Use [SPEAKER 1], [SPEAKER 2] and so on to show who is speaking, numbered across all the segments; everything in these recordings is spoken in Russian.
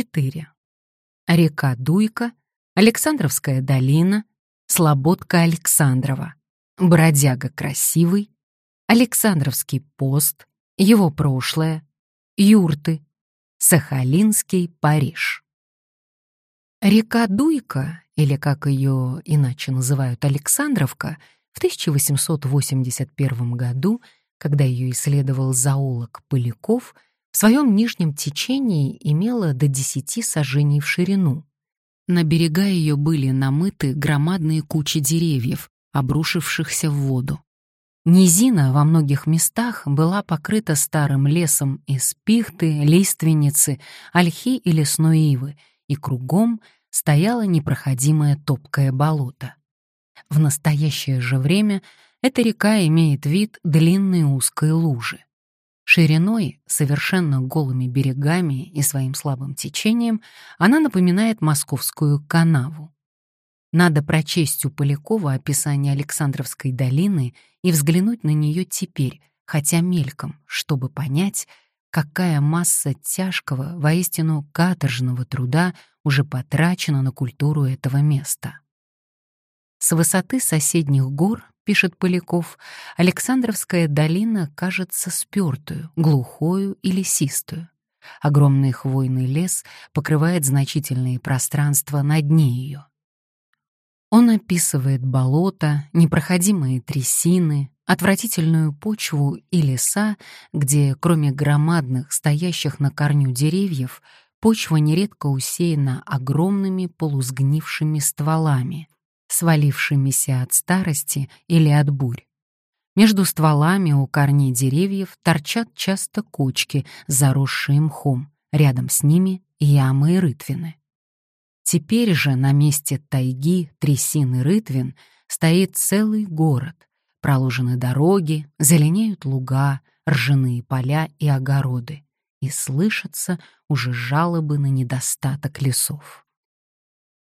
[SPEAKER 1] 4. Река Дуйка, Александровская долина, Слободка Александрова, Бродяга красивый, Александровский пост, его прошлое, юрты, Сахалинский Париж. Река Дуйка, или как ее иначе называют Александровка, в 1881 году, когда ее исследовал зоолог Поляков, в своем нижнем течении имела до 10 сажений в ширину. На берега ее были намыты громадные кучи деревьев, обрушившихся в воду. Низина во многих местах была покрыта старым лесом из пихты, лиственницы, ольхи и лесной ивы, и кругом стояло непроходимое топкое болото. В настоящее же время эта река имеет вид длинной узкой лужи. Шириной, совершенно голыми берегами и своим слабым течением она напоминает Московскую канаву. Надо прочесть у Полякова описание Александровской долины и взглянуть на нее теперь, хотя мельком, чтобы понять, какая масса тяжкого, воистину каторжного труда уже потрачена на культуру этого места. С высоты соседних гор, пишет Поляков, Александровская долина кажется спёртую, глухою и лесистую. Огромный хвойный лес покрывает значительные пространства на дне. Он описывает болота, непроходимые трясины, отвратительную почву и леса, где, кроме громадных, стоящих на корню деревьев, почва нередко усеяна огромными полусгнившими стволами, свалившимися от старости или от бурь. Между стволами у корней деревьев торчат часто кочки, заросшие мхом, рядом с ними ямы и рытвины. Теперь же на месте тайги, трясин и рытвин стоит целый город. Проложены дороги, зеленеют луга, ржаные поля и огороды. И слышатся уже жалобы на недостаток лесов.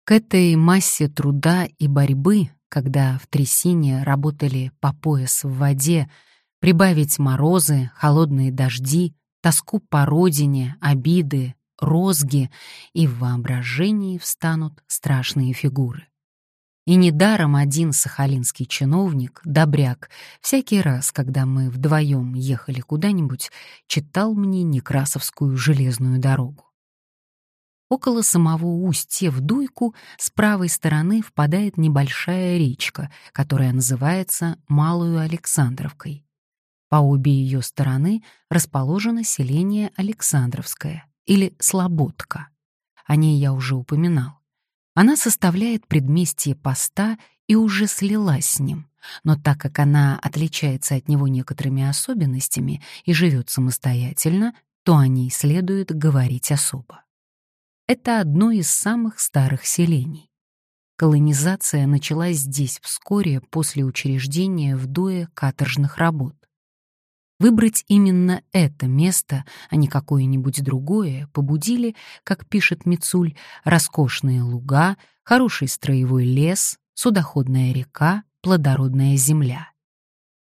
[SPEAKER 1] К этой массе труда и борьбы, когда в трясине работали по пояс в воде, прибавить морозы, холодные дожди, тоску по родине, обиды, розги, и в воображении встанут страшные фигуры. И недаром один сахалинский чиновник, добряк, всякий раз, когда мы вдвоем ехали куда-нибудь, читал мне Некрасовскую железную дорогу. Около самого устья в Дуйку с правой стороны впадает небольшая речка, которая называется Малую Александровкой. По обе ее стороны расположено селение Александровское или Слободка. О ней я уже упоминал. Она составляет предместье поста и уже слилась с ним, но так как она отличается от него некоторыми особенностями и живет самостоятельно, то о ней следует говорить особо. Это одно из самых старых селений. Колонизация началась здесь вскоре после учреждения в Дуе каторжных работ. Выбрать именно это место, а не какое-нибудь другое, побудили, как пишет Мицуль, роскошные луга, хороший строевой лес, судоходная река, плодородная земля.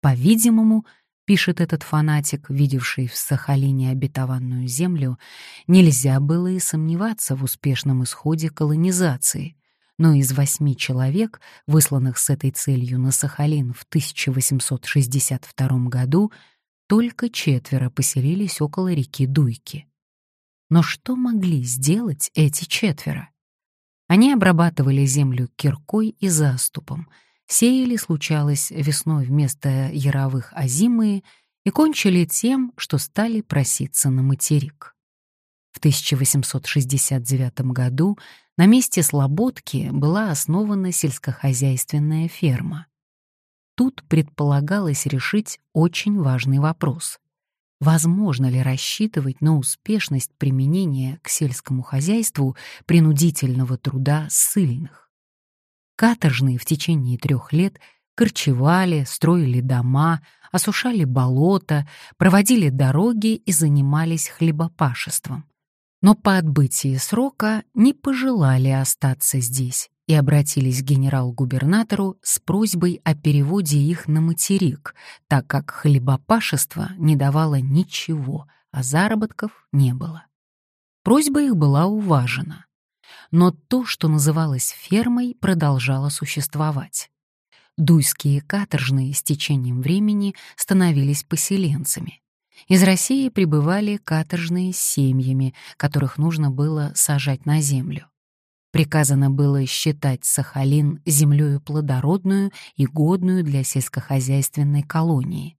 [SPEAKER 1] По-видимому, пишет этот фанатик, видевший в Сахалине обетованную землю, нельзя было и сомневаться в успешном исходе колонизации, но из восьми человек, высланных с этой целью на Сахалин в 1862 году, только четверо поселились около реки Дуйки. Но что могли сделать эти четверо? Они обрабатывали землю киркой и заступом, сеяли, случалось, весной вместо яровых озимые и кончили тем, что стали проситься на материк. В 1869 году на месте Слободки была основана сельскохозяйственная ферма. Тут предполагалось решить очень важный вопрос. Возможно ли рассчитывать на успешность применения к сельскому хозяйству принудительного труда ссыльных? Каторжные в течение трех лет корчевали, строили дома, осушали болота, проводили дороги и занимались хлебопашеством. Но по отбытии срока не пожелали остаться здесь и обратились к генерал-губернатору с просьбой о переводе их на материк, так как хлебопашество не давало ничего, а заработков не было. Просьба их была уважена. Но то, что называлось фермой, продолжало существовать. Дуйские каторжные с течением времени становились поселенцами. Из России прибывали каторжные с семьями, которых нужно было сажать на землю. Приказано было считать Сахалин землею плодородную и годную для сельскохозяйственной колонии.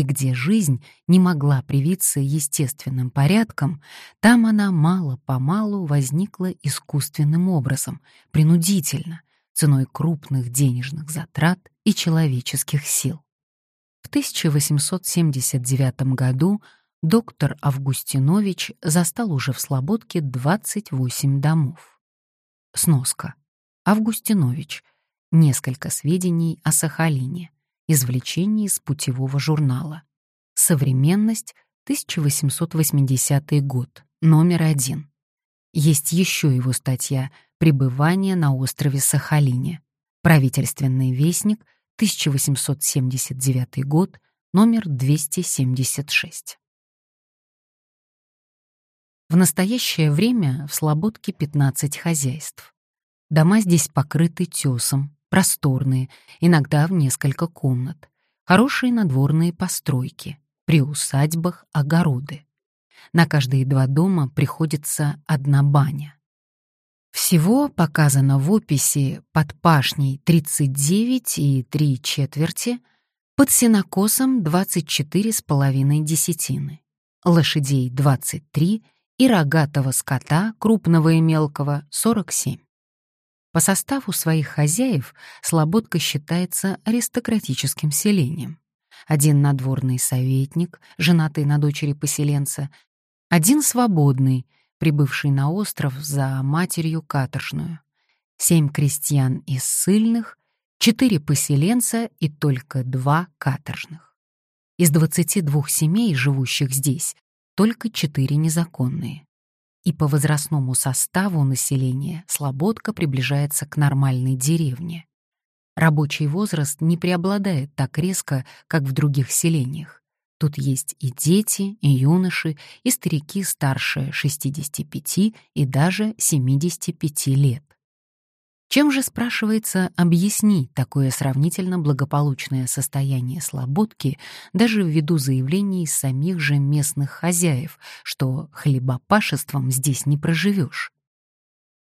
[SPEAKER 1] И где жизнь не могла привиться естественным порядком, там она мало-помалу возникла искусственным образом, принудительно, ценой крупных денежных затрат и человеческих сил. В 1879 году доктор Августинович застал уже в Слободке 28 домов. Сноска. Августинович. Несколько сведений о Сахалине. Извлечение из путевого журнала. Современность, 1880 год, номер один. Есть еще его статья «Пребывание на острове Сахалине». Правительственный вестник, 1879 год, номер 276. В настоящее время в Слободке 15 хозяйств. Дома здесь покрыты тесом, просторные, иногда в несколько комнат. Хорошие надворные постройки, при усадьбах огороды. На каждые два дома приходится одна баня. Всего показано в описи под пашней 39 и 3 четверти, под сенокосом 24,5 десятины, лошадей 23 и рогатого скота, крупного и мелкого, 47. По составу своих хозяев Слободка считается аристократическим селением. Один надворный советник, женатый на дочери поселенца, один свободный — прибывший на остров за матерью каторжную, семь крестьян из ссыльных, четыре поселенца и только два каторжных. Из 22 семей, живущих здесь, только четыре незаконные. И по возрастному составу населения Слободка приближается к нормальной деревне. Рабочий возраст не преобладает так резко, как в других селениях. Тут есть и дети, и юноши, и старики старше 65 и даже 75 лет. Чем же, спрашивается, объяснить такое сравнительно благополучное состояние слободки даже ввиду заявлений самих же местных хозяев, что хлебопашеством здесь не проживешь?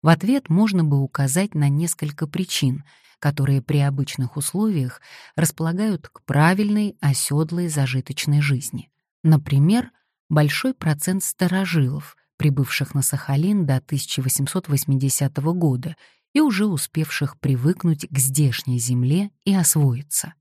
[SPEAKER 1] В ответ можно бы указать на несколько причин, которые при обычных условиях располагают к правильной оседлой зажиточной жизни. Например, большой процент старожилов, прибывших на Сахалин до 1880 года и уже успевших привыкнуть к здешней земле и освоиться.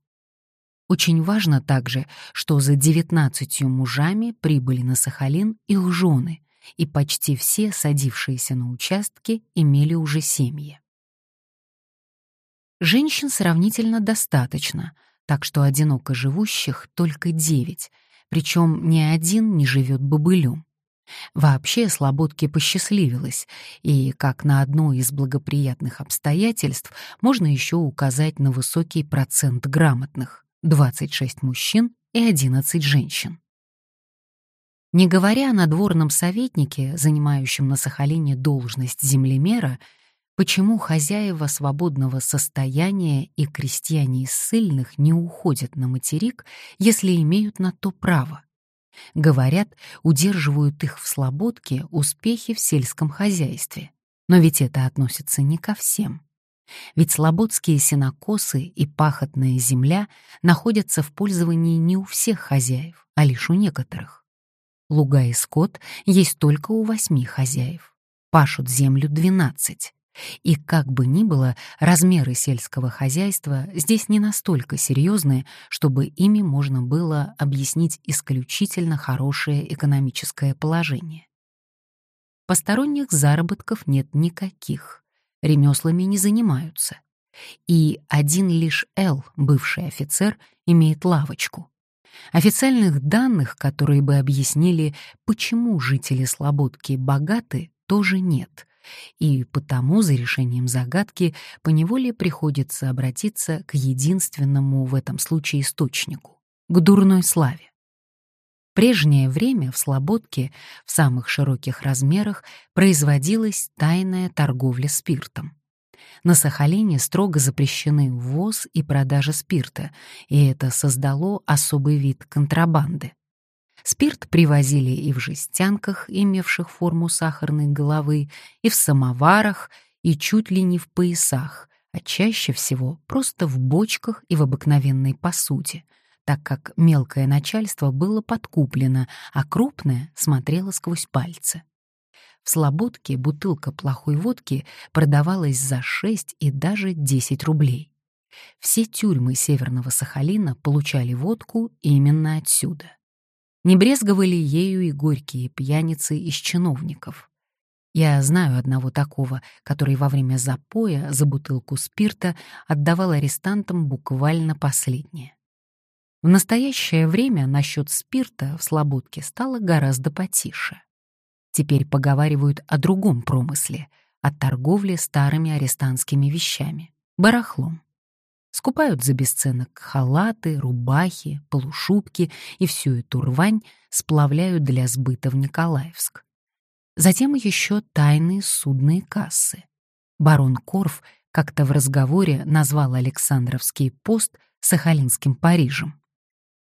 [SPEAKER 1] Очень важно также, что за 19 мужами прибыли на Сахалин их жены, и почти все садившиеся на участке имели уже семьи. Женщин сравнительно достаточно, так что одиноко живущих только девять, причем ни один не живет бобылем. Вообще Слободке посчастливилось, и как на одно из благоприятных обстоятельств можно еще указать на высокий процент грамотных — 26 мужчин и 11 женщин. Не говоря о надворном советнике, занимающем на Сахалине должность землемера, Почему хозяева свободного состояния и крестьяне из ссыльных не уходят на материк, если имеют на то право? Говорят, удерживают их в слободке успехи в сельском хозяйстве. Но ведь это относится не ко всем. Ведь слободские сенокосы и пахотная земля находятся в пользовании не у всех хозяев, а лишь у некоторых. Луга и скот есть только у восьми хозяев. Пашут землю двенадцать. И как бы ни было, размеры сельского хозяйства здесь не настолько серьезные, чтобы ими можно было объяснить исключительно хорошее экономическое положение. Посторонних заработков нет никаких, ремеслами не занимаются. И один лишь Л, бывший офицер, имеет лавочку. Официальных данных, которые бы объяснили, почему жители Слободки богаты, тоже нет и потому за решением загадки поневоле приходится обратиться к единственному в этом случае источнику — к дурной славе. прежнее время в Слободке в самых широких размерах производилась тайная торговля спиртом. На Сахалине строго запрещены ввоз и продажа спирта, и это создало особый вид контрабанды. Спирт привозили и в жестянках, имевших форму сахарной головы, и в самоварах, и чуть ли не в поясах, а чаще всего просто в бочках и в обыкновенной посуде, так как мелкое начальство было подкуплено, а крупное смотрело сквозь пальцы. В Слободке бутылка плохой водки продавалась за 6 и даже 10 рублей. Все тюрьмы Северного Сахалина получали водку именно отсюда. Не брезговали ею и горькие пьяницы из чиновников. Я знаю одного такого, который во время запоя за бутылку спирта отдавал арестантам буквально последнее. В настоящее время насчет спирта в Слободке стало гораздо потише. Теперь поговаривают о другом промысле, о торговле старыми арестантскими вещами, барахлом. Скупают за бесценок халаты, рубахи, полушубки и всю эту рвань сплавляют для сбыта в Николаевск. Затем еще тайные судные кассы. Барон Корф как-то в разговоре назвал Александровский пост Сахалинским Парижем.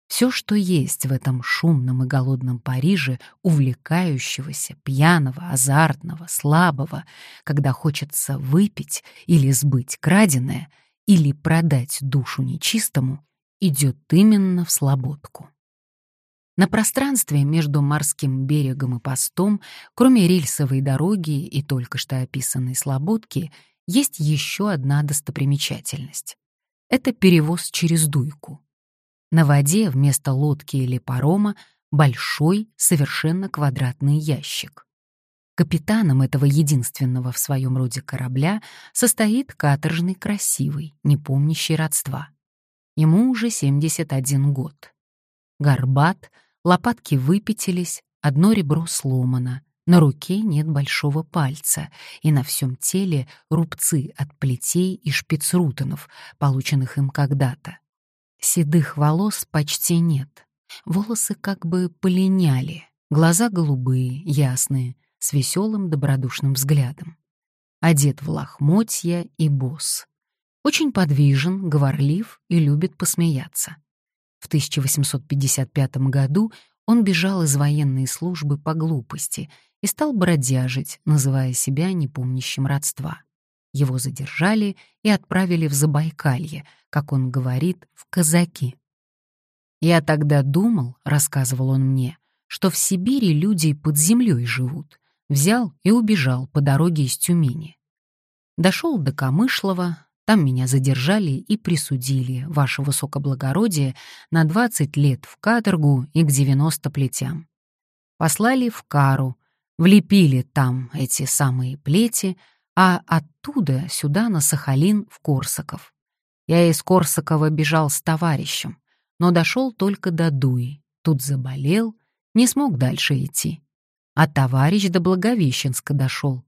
[SPEAKER 1] Все, что есть в этом шумном и голодном Париже, увлекающегося, пьяного, азартного, слабого, когда хочется выпить или сбыть краденое — или продать душу нечистому, идет именно в слободку. На пространстве между морским берегом и постом, кроме рельсовой дороги и только что описанной слободки, есть еще одна достопримечательность. Это перевоз через дуйку. На воде вместо лодки или парома большой, совершенно квадратный ящик. Капитаном этого единственного в своем роде корабля состоит каторжный красивый, не помнящий родства. Ему уже 71 год. Горбат, лопатки выпятились, одно ребро сломано, на руке нет большого пальца, и на всем теле рубцы от плетей и шпицрутенов, полученных им когда-то. Седых волос почти нет. Волосы как бы полиняли, глаза голубые, ясные, с веселым добродушным взглядом. Одет в лохмотья и босс. Очень подвижен, говорлив и любит посмеяться. В 1855 году он бежал из военной службы по глупости и стал бродяжить, называя себя непомнящим родства. Его задержали и отправили в Забайкалье, как он говорит, в казаки. «Я тогда думал, — рассказывал он мне, — что в Сибири люди под землей живут, Взял и убежал по дороге из Тюмени. Дошел до Камышлова, там меня задержали и присудили, ваше высокоблагородие, на 20 лет в каторгу и к 90 плетям. Послали в Кару, влепили там эти самые плети, а оттуда сюда на Сахалин в Корсаков. Я из Корсакова бежал с товарищем, но дошел только до Дуи. Тут заболел, не смог дальше идти а товарищ до Благовещенска дошел.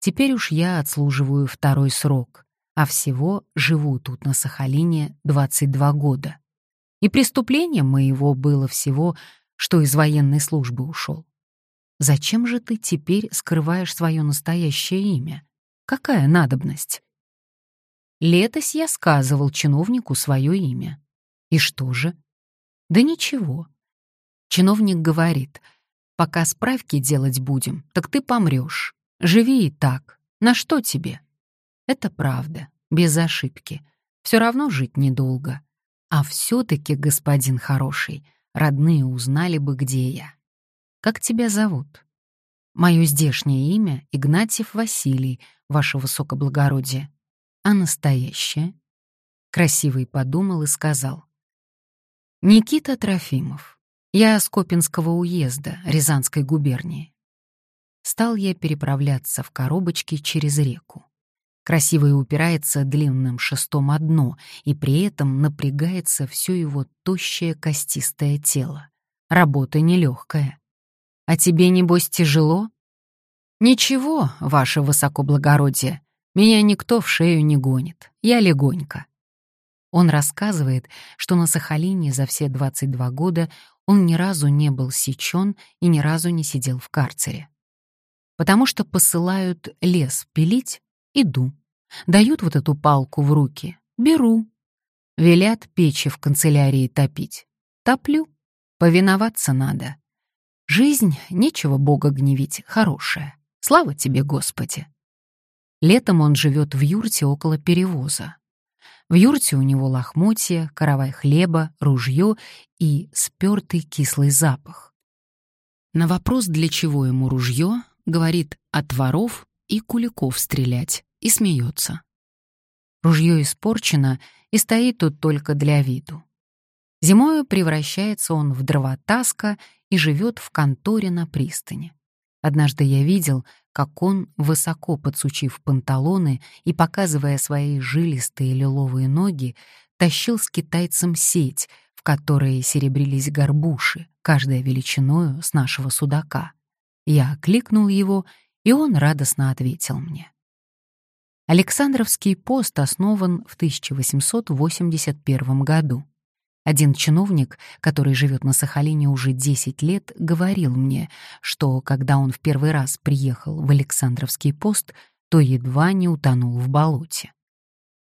[SPEAKER 1] Теперь уж я отслуживаю второй срок, а всего живу тут на Сахалине 22 года. И преступлением моего было всего, что из военной службы ушел. Зачем же ты теперь скрываешь свое настоящее имя? Какая надобность? Летось я сказывал чиновнику свое имя. И что же? Да ничего. Чиновник говорит — Пока справки делать будем, так ты помрешь. Живи и так. На что тебе? Это правда, без ошибки. Все равно жить недолго. А все-таки, господин хороший, родные узнали бы, где я. Как тебя зовут? Мое здешнее имя — Игнатьев Василий, ваше высокоблагородие. А настоящее? Красивый подумал и сказал. Никита Трофимов. Я с Копинского уезда, Рязанской губернии. Стал я переправляться в коробочке через реку. Красивый упирается длинным шестом одно, и при этом напрягается все его тощее костистое тело. Работа нелегкая. А тебе, небось, тяжело? Ничего, ваше высокоблагородие, меня никто в шею не гонит, я легонько. Он рассказывает, что на Сахалине за все 22 года он ни разу не был сечен и ни разу не сидел в карцере. Потому что посылают лес пилить — иду. Дают вот эту палку в руки — беру. Велят печи в канцелярии топить — топлю. Повиноваться надо. Жизнь, нечего Бога гневить, хорошая. Слава тебе, Господи. Летом он живет в юрте около перевоза. В юрте у него лохмотья, каравай хлеба, ружье и спертый кислый запах. На вопрос, для чего ему ружье, говорит от воров и куликов стрелять, и смеется. Ружье испорчено и стоит тут только для виду. Зимою превращается он в дровотаска и живет в конторе на пристани. Однажды я видел, как он, высоко подсучив панталоны и показывая свои жилистые лиловые ноги, тащил с китайцем сеть, в которой серебрились горбуши, каждая величиною с нашего судака. Я окликнул его, и он радостно ответил мне. Александровский пост основан в 1881 году. Один чиновник, который живет на Сахалине уже 10 лет, говорил мне, что когда он в первый раз приехал в Александровский пост, то едва не утонул в болоте.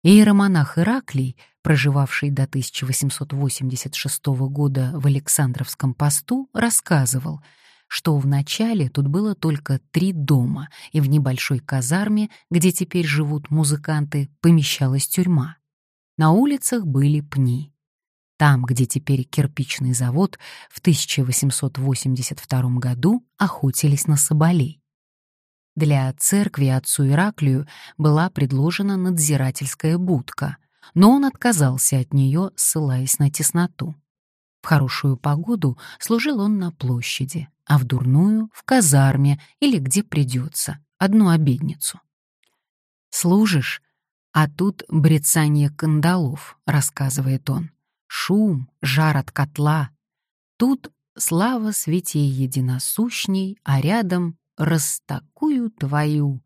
[SPEAKER 1] Иеромонах Ираклий, проживавший до 1886 года в Александровском посту, рассказывал, что вначале тут было только три дома, и в небольшой казарме, где теперь живут музыканты, помещалась тюрьма. На улицах были пни. Там, где теперь кирпичный завод, в 1882 году охотились на соболей. Для церкви отцу Ираклию была предложена надзирательская будка, но он отказался от нее, ссылаясь на тесноту. В хорошую погоду служил он на площади, а в дурную — в казарме или где придется, одну обедницу. «Служишь, а тут брецание кандалов», — рассказывает он шум, жар от котла. Тут слава свете единосущней, а рядом растакую твою.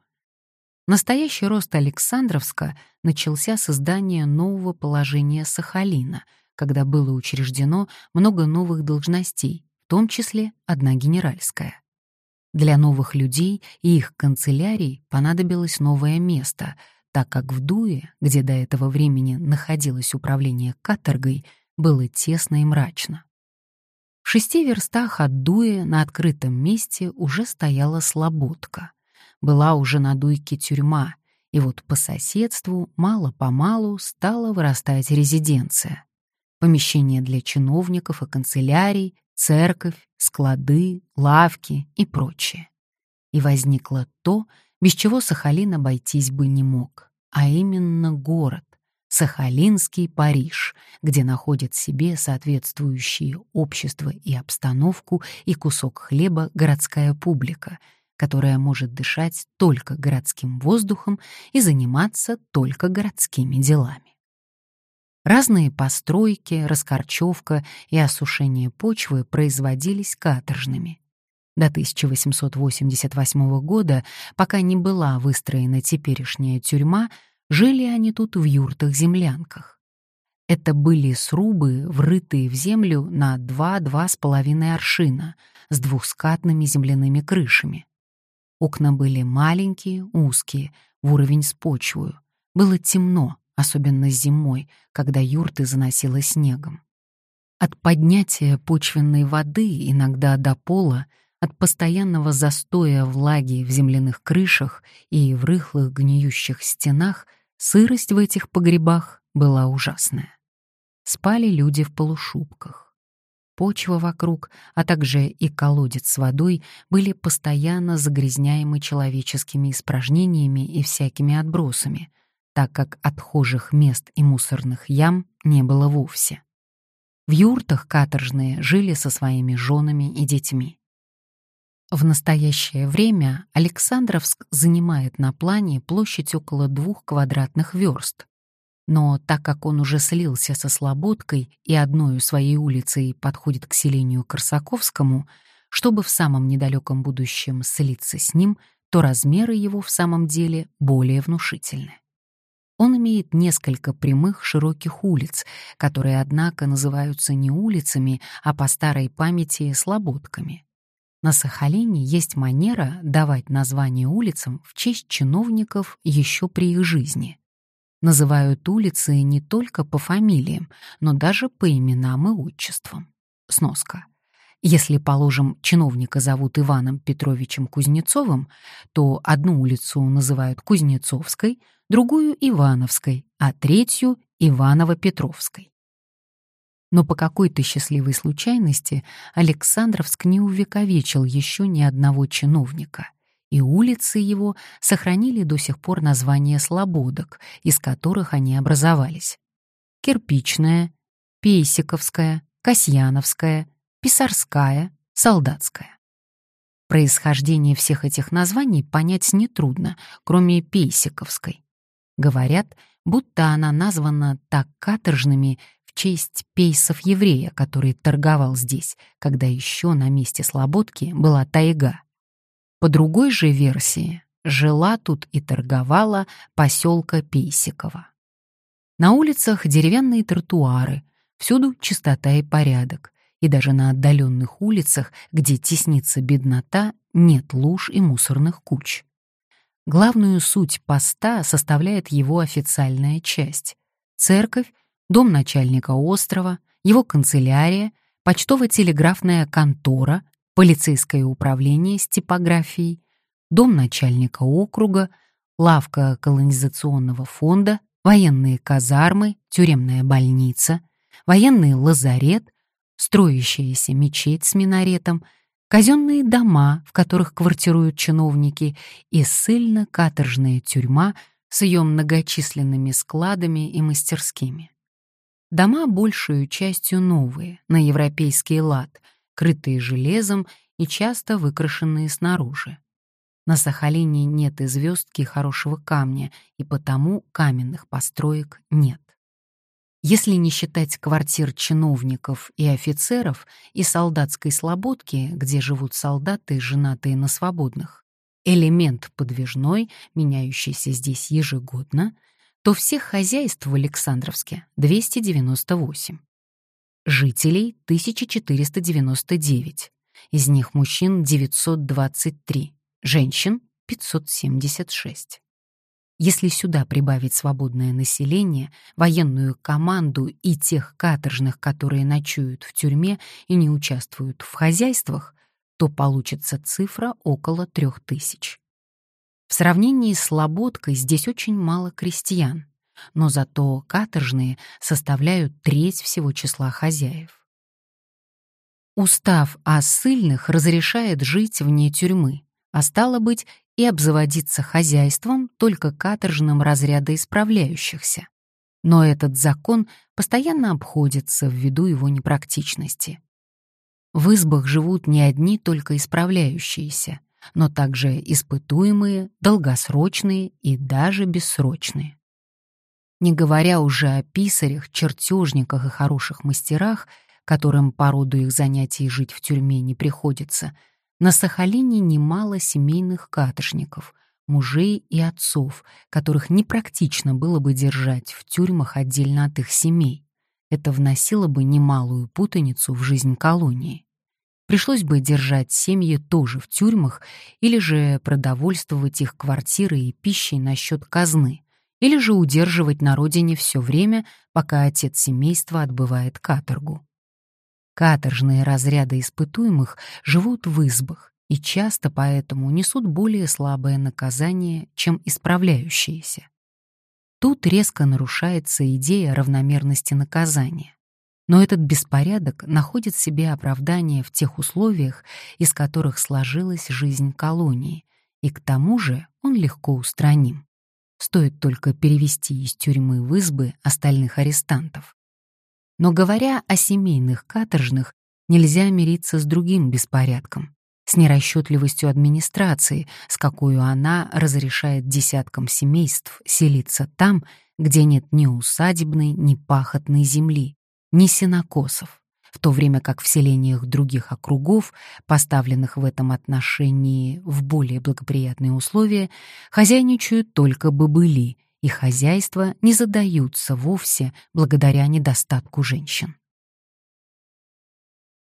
[SPEAKER 1] Настоящий рост Александровска начался с издания нового положения Сахалина, когда было учреждено много новых должностей, в том числе одна генеральская. Для новых людей и их канцелярий понадобилось новое место, так как в Дуе, где до этого времени находилось управление каторгой, было тесно и мрачно. В шести верстах от Дуя на открытом месте уже стояла слободка. Была уже на Дуйке тюрьма, и вот по соседству мало-помалу стала вырастать резиденция. Помещения для чиновников и канцелярий, церковь, склады, лавки и прочее. И возникло то, без чего Сахалин обойтись бы не мог, а именно город, Сахалинский Париж, где находят себе соответствующие общество и обстановку и кусок хлеба городская публика, которая может дышать только городским воздухом и заниматься только городскими делами. Разные постройки, раскорчевка и осушение почвы производились каторжными. До 1888 года, пока не была выстроена теперешняя тюрьма, Жили они тут в юртах-землянках. Это были срубы, врытые в землю на 2-2 с половиной аршина, с двухскатными земляными крышами. Окна были маленькие, узкие, в уровень с почвою. Было темно, особенно зимой, когда юрты заносило снегом. От поднятия почвенной воды иногда до пола, от постоянного застоя влаги в земляных крышах и в рыхлых гниющих стенах — Сырость в этих погребах была ужасная. Спали люди в полушубках. Почва вокруг, а также и колодец с водой были постоянно загрязняемы человеческими испражнениями и всякими отбросами, так как отхожих мест и мусорных ям не было вовсе. В юртах каторжные жили со своими женами и детьми. В настоящее время Александровск занимает на плане площадь около двух квадратных верст. Но так как он уже слился со Слободкой и одной своей улицей подходит к селению Корсаковскому, чтобы в самом недалеком будущем слиться с ним, то размеры его в самом деле более внушительны. Он имеет несколько прямых широких улиц, которые, однако, называются не улицами, а по старой памяти слободками. На Сахалине есть манера давать названия улицам в честь чиновников еще при их жизни. Называют улицы не только по фамилиям, но даже по именам и отчествам. Сноска. Если, положим, чиновника зовут Иваном Петровичем Кузнецовым, то одну улицу называют Кузнецовской, другую — Ивановской, а третью — Иваново-Петровской. Но по какой-то счастливой случайности Александровск не увековечил еще ни одного чиновника, и улицы его сохранили до сих пор названия слободок, из которых они образовались. Кирпичная, Пейсиковская, Касьяновская, Писарская, Солдатская. Происхождение всех этих названий понять нетрудно, кроме Пейсиковской. Говорят, будто она названа так каторжными честь пейсов-еврея, который торговал здесь, когда еще на месте Слободки была тайга. По другой же версии, жила тут и торговала поселка Пейсикова. На улицах деревянные тротуары, всюду чистота и порядок, и даже на отдаленных улицах, где теснится беднота, нет луж и мусорных куч. Главную суть поста составляет его официальная часть — церковь, дом начальника острова, его канцелярия, почтово-телеграфная контора, полицейское управление с типографией, дом начальника округа, лавка колонизационного фонда, военные казармы, тюремная больница, военный лазарет, строящаяся мечеть с минаретом, казенные дома, в которых квартируют чиновники, и ссыльно-каторжная тюрьма с ее многочисленными складами и мастерскими. Дома большую частью новые, на европейский лад, крытые железом и часто выкрашенные снаружи. На Сахалине нет и звездки хорошего камня, и потому каменных построек нет. Если не считать квартир чиновников и офицеров и солдатской слободки, где живут солдаты, женатые на свободных, элемент подвижной, меняющийся здесь ежегодно, то всех хозяйств в Александровске 298. Жителей 1499, из них мужчин 923, женщин 576. Если сюда прибавить свободное население, военную команду и тех каторжных, которые ночуют в тюрьме и не участвуют в хозяйствах, то получится цифра около трех тысяч. В сравнении с Слободкой здесь очень мало крестьян, но зато каторжные составляют треть всего числа хозяев. Устав о ссыльных разрешает жить вне тюрьмы, а стало быть, и обзаводиться хозяйством только каторжным разряда исправляющихся. Но этот закон постоянно обходится ввиду его непрактичности. В избах живут не одни только исправляющиеся, но также испытуемые, долгосрочные и даже бессрочные. Не говоря уже о писарях, чертежниках и хороших мастерах, которым по роду их занятий жить в тюрьме не приходится — на Сахалине немало семейных каторжников, мужей и отцов, которых непрактично было бы держать в тюрьмах отдельно от их семей. Это вносило бы немалую путаницу в жизнь колонии. Пришлось бы держать семьи тоже в тюрьмах или же продовольствовать их квартирой и пищей на счет казны, или же удерживать на родине все время, пока отец семейства отбывает каторгу. Каторжные разряды испытуемых живут в избах и часто поэтому несут более слабое наказание, чем исправляющиеся. Тут резко нарушается идея равномерности наказания. Но этот беспорядок находит себе оправдание в тех условиях, из которых сложилась жизнь колонии, и к тому же он легко устраним. Стоит только перевести из тюрьмы в избы остальных арестантов. Но говоря о семейных каторжных, нельзя мириться с другим беспорядком, с нерасчетливостью администрации, с какой она разрешает десяткам семейств селиться там, где нет ни усадебной, ни пахотной земли, ни сенокосов, в то время как в селениях других округов, поставленных в этом отношении в более благоприятные условия, хозяйничают только бобыли, и хозяйства не задаются вовсе благодаря недостатку женщин.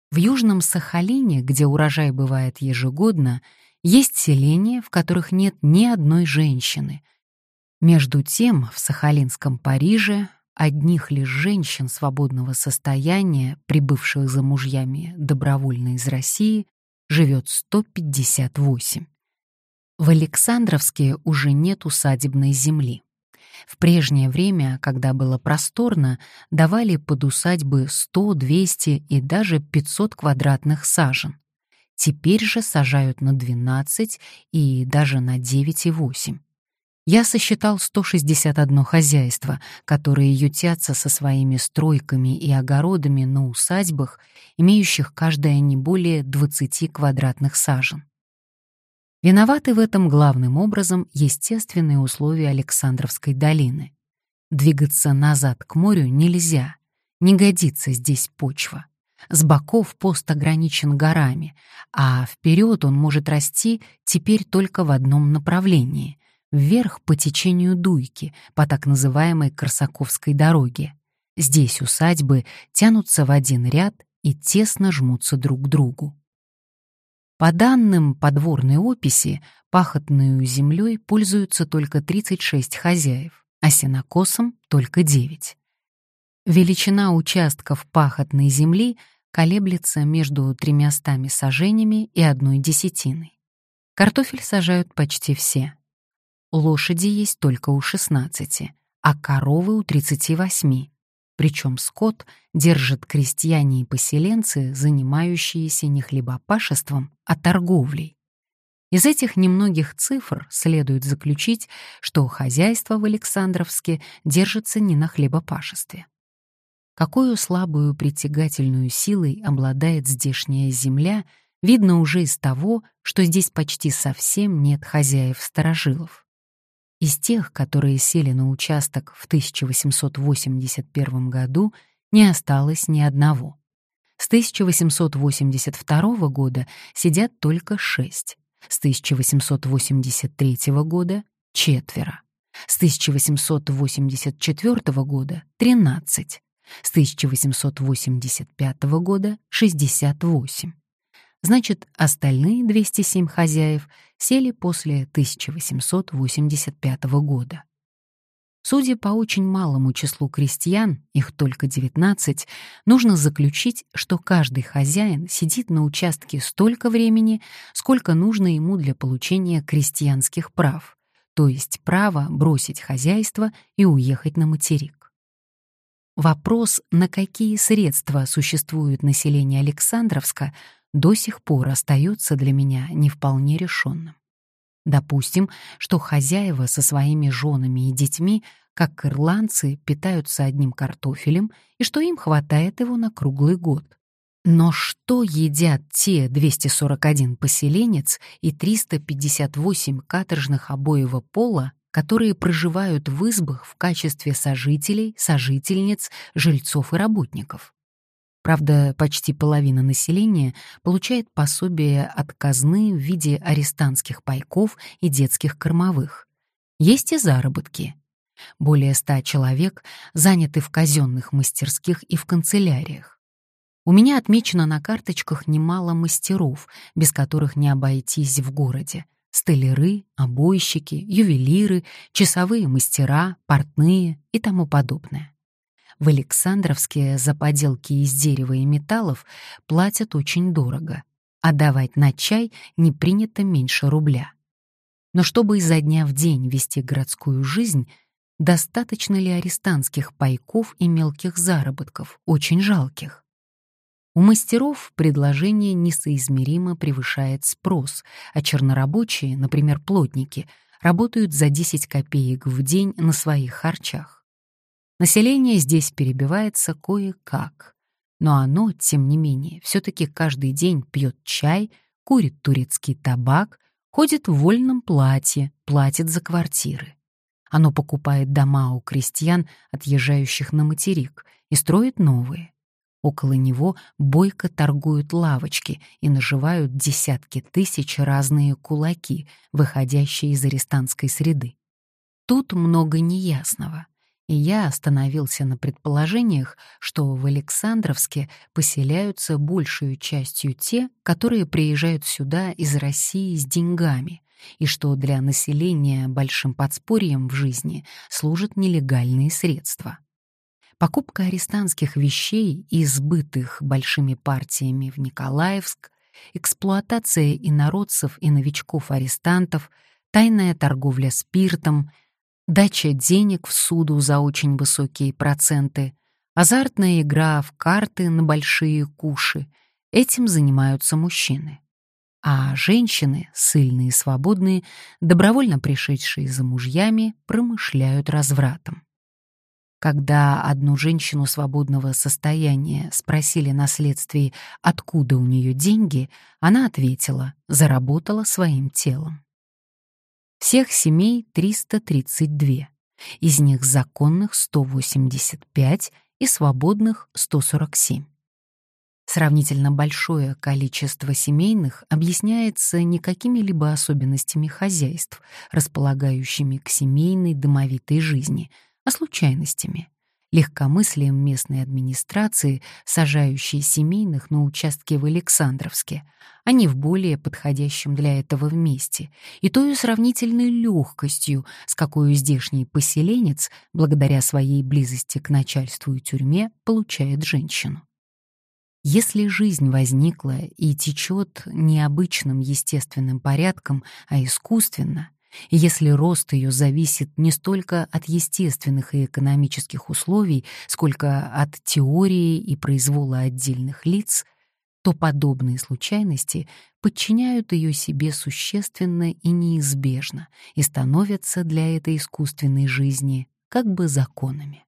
[SPEAKER 1] В Южном Сахалине, где урожай бывает ежегодно, есть селения, в которых нет ни одной женщины. Между тем, в Сахалинском Париже одних лишь женщин свободного состояния, прибывших за мужьями добровольно из России, живет 158. В Александровске уже нет усадебной земли. В прежнее время, когда было просторно, давали под усадьбы 100, 200 и даже 500 квадратных сажен. Теперь же сажают на 12 и даже на 9,8. Я сосчитал 161 хозяйство, которые ютятся со своими стройками и огородами на усадьбах, имеющих каждая не более 20 квадратных сажен. Виноваты в этом главным образом естественные условия Александровской долины. Двигаться назад к морю нельзя, не годится здесь почва. С боков пост ограничен горами, а вперед он может расти теперь только в одном направлении — вверх по течению Дуйки, по так называемой Корсаковской дороге. Здесь усадьбы тянутся в один ряд и тесно жмутся друг к другу. По данным подворной описи, пахотную землей пользуются только 36 хозяев, а сенокосом — только 9. Величина участков пахотной земли колеблется между тремястами сажениями и одной десятиной. Картофель сажают почти все. Лошади есть только у 16, а коровы у 38 причем скот держат крестьяне и поселенцы, занимающиеся не хлебопашеством, а торговлей. Из этих немногих цифр следует заключить, что хозяйство в Александровске держится не на хлебопашестве. Какую слабую притягательную силой обладает здешняя земля, видно уже из того, что здесь почти совсем нет хозяев-старожилов. Из тех, которые сели на участок в 1881 году, не осталось ни одного. С 1882 года сидят только шесть, с 1883 года — четверо, с 1884 года — 13, с 1885 года — 68 значит, остальные 207 хозяев сели после 1885 года. Судя по очень малому числу крестьян, их только 19, нужно заключить, что каждый хозяин сидит на участке столько времени, сколько нужно ему для получения крестьянских прав, то есть право бросить хозяйство и уехать на материк. Вопрос, на какие средства существует население Александровска, до сих пор остается для меня не вполне решенным. Допустим, что хозяева со своими женами и детьми, как ирландцы, питаются одним картофелем и что им хватает его на круглый год. Но что едят те 241 поселенец и 358 каторжных обоего пола, которые проживают в избах в качестве сожителей, сожительниц, жильцов и работников? Правда, почти половина населения получает пособие от казны в виде арестантских пайков и детских кормовых. Есть и заработки. Более ста человек заняты в казенных мастерских и в канцеляриях. У меня отмечено на карточках немало мастеров, без которых не обойтись в городе. Столяры, обойщики, ювелиры, часовые мастера, портные и тому подобное. В Александровске за поделки из дерева и металлов платят очень дорого, а давать на чай не принято меньше рубля. Но чтобы изо дня в день вести городскую жизнь, достаточно ли арестантских пайков и мелких заработков, очень жалких? У мастеров предложение несоизмеримо превышает спрос, а чернорабочие, например, плотники, работают за 10 копеек в день на своих харчах. Население здесь перебивается кое-как, но оно, тем не менее, все-таки каждый день пьет чай, курит турецкий табак, ходит в вольном платье, платит за квартиры. Оно покупает дома у крестьян, отъезжающих на материк, и строит новые. Около него бойко торгуют лавочки и наживают десятки тысяч разные кулаки, выходящие из арестантской среды. Тут много неясного, и я остановился на предположениях, что в Александровске поселяются большую частью те, которые приезжают сюда из России с деньгами, и что для населения большим подспорьем в жизни служат нелегальные средства. Покупка арестантских вещей, избытых большими партиями в Николаевск, эксплуатация инородцев и новичков-арестантов, тайная торговля спиртом, дача денег в суду за очень высокие проценты, азартная игра в карты на большие куши — этим занимаются мужчины. А женщины, сильные и свободные, добровольно пришедшие за мужьями, промышляют развратом. Когда одну женщину свободного состояния спросили на следствии, откуда у нее деньги, она ответила, заработала своим телом. Всех семей 332, из них законных 185 и свободных 147. Сравнительно большое количество семейных объясняется не какими-либо особенностями хозяйств, располагающими к семейной домовитой жизни — а случайностями, легкомыслием местной администрации, сажающей семейных на участке в Александровске, а не в более подходящем для этого месте, и той сравнительной легкостью, с какой здешний поселенец, благодаря своей близости к начальству и тюрьме, получает женщину. Если жизнь возникла и течет необычным естественным порядком, а искусственно, если рост ее зависит не столько от естественных и экономических условий, сколько от теории и произвола отдельных лиц, то подобные случайности подчиняют ее себе существенно и неизбежно и становятся для этой искусственной жизни как бы законами.